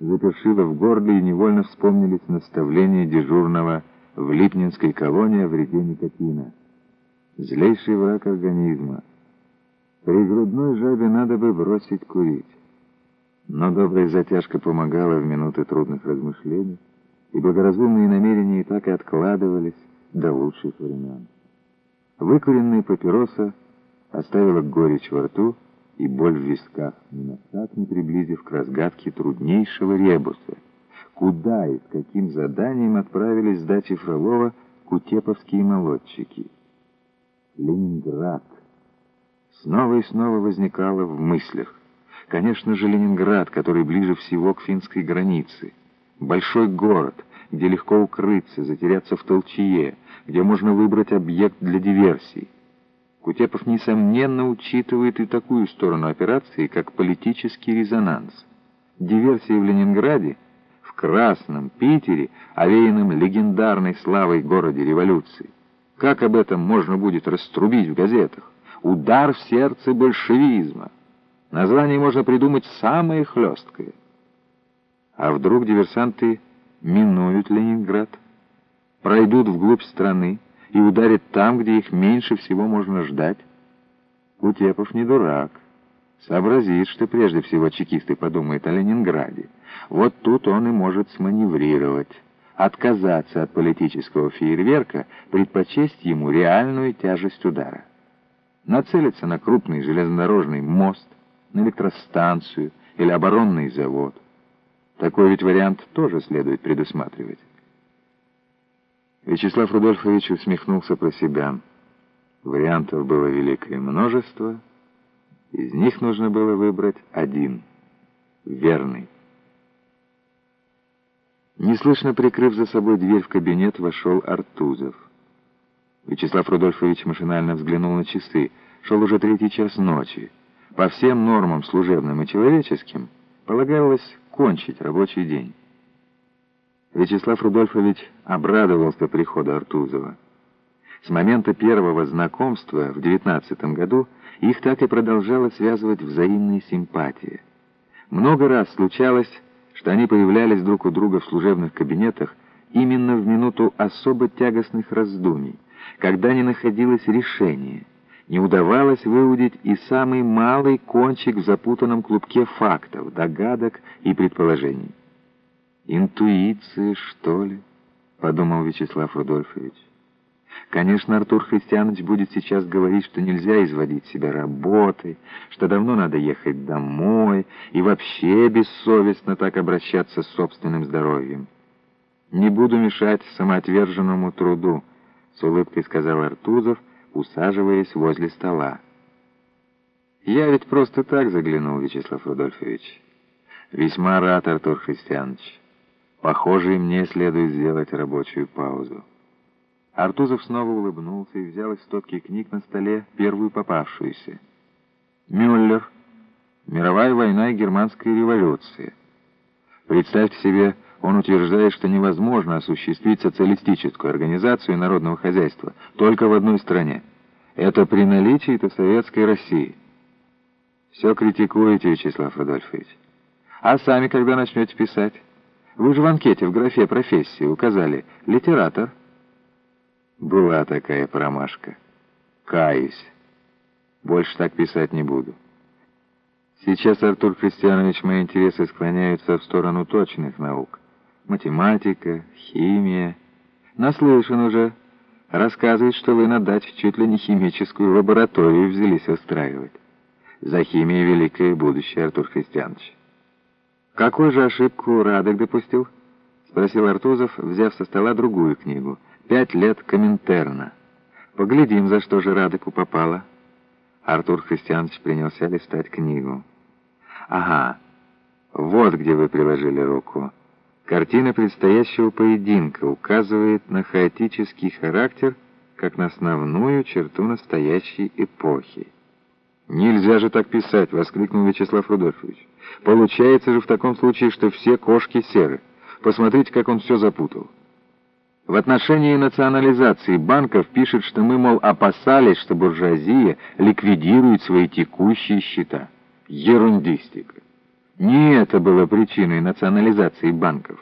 запершило в горле и невольно вспомнились наставления дежурного в Липнинской колонии о вреде никотина. Злейший враг организма. При грудной жабе надо бы бросить курить. Но добрая затяжка помогала в минуты трудных размышлений, и благоразумные намерения и так и откладывались до лучших времен. Выкуренная папироса оставила горечь во рту и боль в висках, ни на шаг не приблизив к разгадке труднейшего ребуса. Куда и с каким заданием отправились с дачи Фролова кутеповские молодчики? Ленинград. Снова и снова возникало в мыслях. Конечно же, Ленинград, который ближе всего к финской границе. Большой город, где легко укрыться, затеряться в толчье, где можно выбрать объект для диверсий. Кутепов, несомненно, учитывает и такую сторону операции, как политический резонанс. Диверсии в Ленинграде, в Красном Питере, овеянном легендарной славой городе революции. Как об этом можно будет раструбить в газетах? Удар в сердце большевизма. Название можно придумать самое хлесткое. А вдруг диверсанты минуют Ленинград, пройдут вглубь страны и ударят там, где их меньше всего можно ждать? Кутепов не дурак. Сообразит, что прежде всего чекисты подумают о Ленинграде. Вот тут он и может сманеврировать, отказаться от политического фейерверка, предпочесть ему реальную тяжесть удара. Нацелиться на крупный железнодорожный мост, на электростанцию или оборонный завод. Такой ведь вариант тоже следует предусматривать. Вячеслав Рудольфович усмехнулся про себя. Вариантов было великое множество. Из них нужно было выбрать один, верный. Неслышно прикрыв за собой дверь в кабинет, вошел Артузов. Вячеслав Рудольфович машинально взглянул на часы. Шел уже третий час ночи. По всем нормам служебным и человеческим полагалось кончить рабочий день. Вячеслав Рудольфович обрадовался приходу Артузова. С момента первого знакомства в девятнадцатом году их так и продолжала связывать взаимная симпатия. Много раз случалось, что они появлялись друг у друга в служебных кабинетах именно в минуту особо тягостных раздумий, когда не находилось решения, не удавалось выудить и самый малый кончик в запутанном клубке фактов, догадок и предположений. «Интуиция, что ли?» — подумал Вячеслав Рудольфович. Конечно, Артур Христианович будет сейчас говорить, что нельзя изводить себя работой, что давно надо ехать домой и вообще бессовестно так обращаться с собственным здоровьем. «Не буду мешать самоотверженному труду», — с улыбкой сказал Артузов, усаживаясь возле стола. «Я ведь просто так заглянул, Вячеслав Рудольфович. Весьма рад, Артур Христианович. Похоже, и мне следует сделать рабочую паузу». Артузов снова улыбнулся и взял из стопки книг на столе первую попавшуюся. «Мюллер. Мировая война и германская революция». Представьте себе, он утверждает, что невозможно осуществить социалистическую организацию народного хозяйства только в одной стране. Это при наличии-то советской России. Все критикуете, Вячеслав Рудольфович. А сами когда начнете писать? Вы же в анкете в графе профессии указали «литератор». Была такая промашка. Каюсь. Больше так писать не буду. Сейчас, Артур Христианович, мои интересы склоняются в сторону точных наук. Математика, химия. Наслышан уже. Рассказывает, что вы на даче чуть ли не химическую лабораторию взялись устраивать. За химией великое будущее, Артур Христианович. Какую же ошибку Радок допустил? Спросил Артузов, взяв со стола другую книгу. Пять лет Коминтерна. Поглядим, за что же Радыку попало. Артур Христианович принялся листать книгу. Ага, вот где вы приложили руку. Картина предстоящего поединка указывает на хаотический характер как на основную черту настоящей эпохи. «Нельзя же так писать!» — воскликнул Вячеслав Рудольфович. «Получается же в таком случае, что все кошки серы. Посмотрите, как он все запутал». В отношении национализации банков пишет, что мы, мол, опасались, что буржуазия ликвидирует свои текущие счета. Ерундистика. Не это было причиной национализации банков.